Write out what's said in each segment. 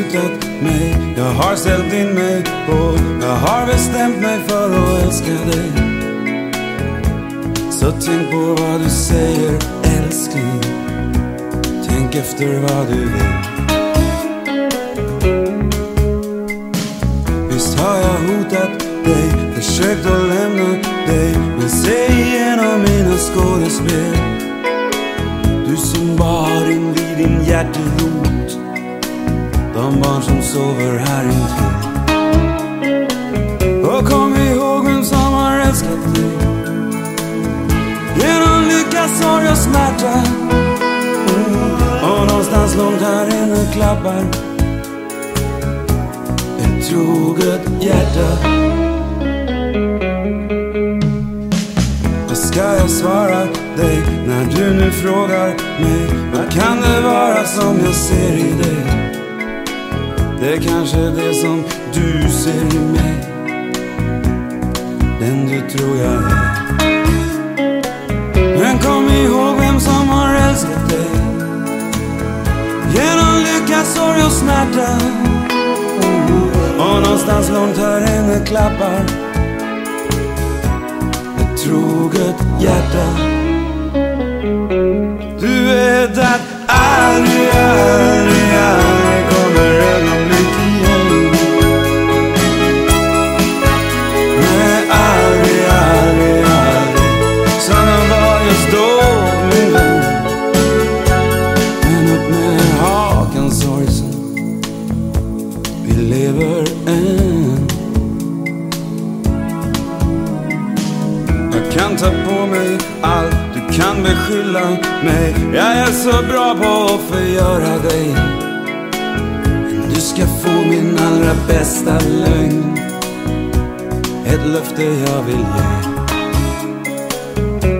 beslutat mig. Jag har ställt in mig på Jag har bestämt mig för att älska dig. Så tänk på vad du säger älskling. Tänk efter vad du vill Visst har jag hotat dig Försökt att lämna dig. Men se igenom mina skådespel. Du som bar in vid din hjärterot. De barn som sover här intill. Och kom ihåg vem som har älskat dig Genom lycka, sorg och smärta. Mm. Och någonstans långt här inne klappar Ett troget hjärta. Vad ska jag svara dig när du nu frågar mig? Vad kan det vara som jag ser i dig? Det är kanske det som du ser i mig. Den du tror jag är. Men kom ihåg vem som har älskat dig. Genom lycka, sorg och smärta. Och någonstans långt här inne klappar Ett troget hjärta. Jag kan ta på mig allt du kan beskylla mig. Jag är så bra på att förgöra dig. Men du ska få min allra bästa lögn. Ett löfte jag vill ge.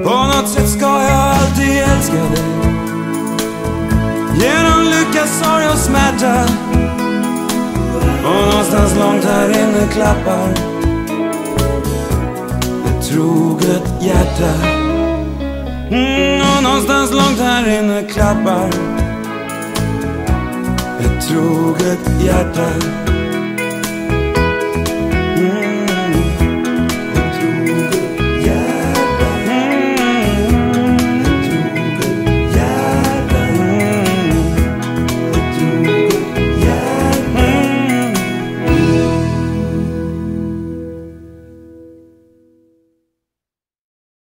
På något sätt ska jag alltid älska dig. Genom lycka, sorg och smärta. Och någonstans långt här inne klappar troget hjärta. Mm, Och någonstans långt här inne klappar. Ett troget hjärta.